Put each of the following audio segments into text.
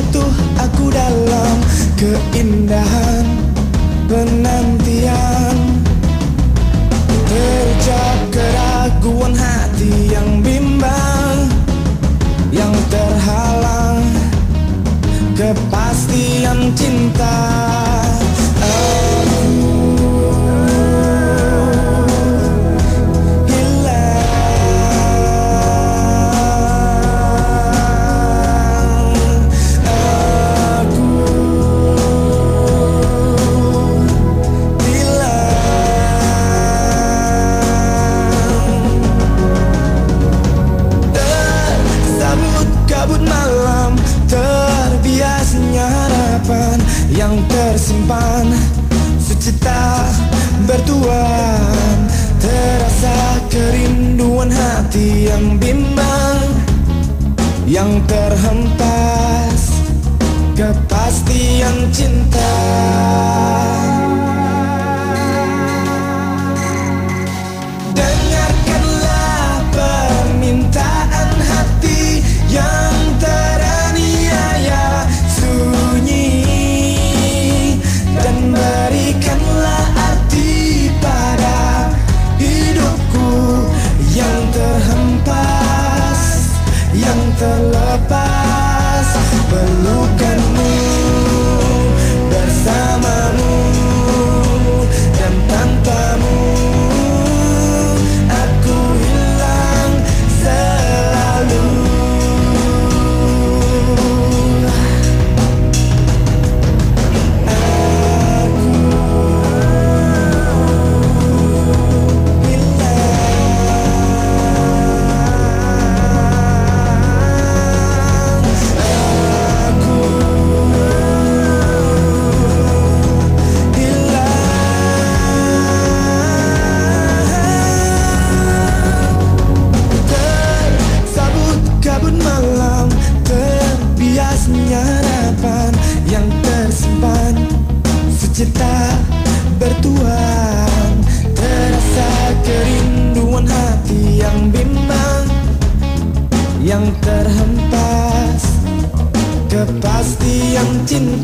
jatuh aku dalam keindahan penantian. Secita bertuan. Terasa kerinduan hati yang bimbang Yang terhempas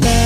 love.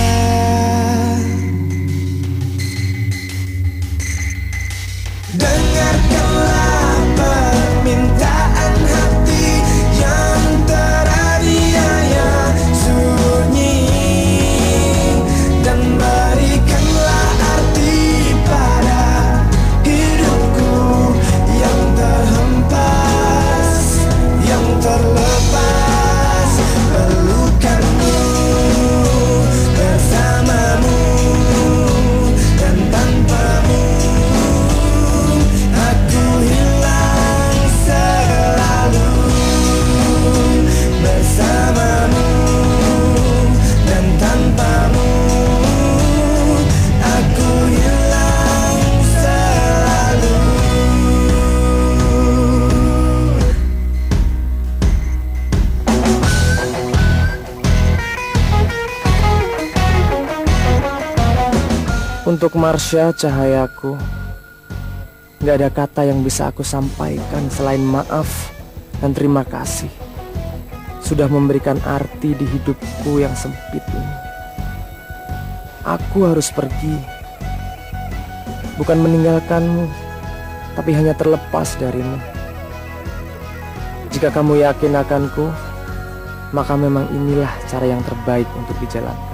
Untuk Marsha cahayaku Gak ada kata yang bisa aku sampaikan selain maaf dan terima kasih. Sudah memberikan arti di hidupku yang sempit ini. Aku harus pergi. Bukan meninggalkanmu Tapi hanya terlepas darimu. Jika kamu yakin akanku Maka memang inilah cara yang terbaik untuk dijalankan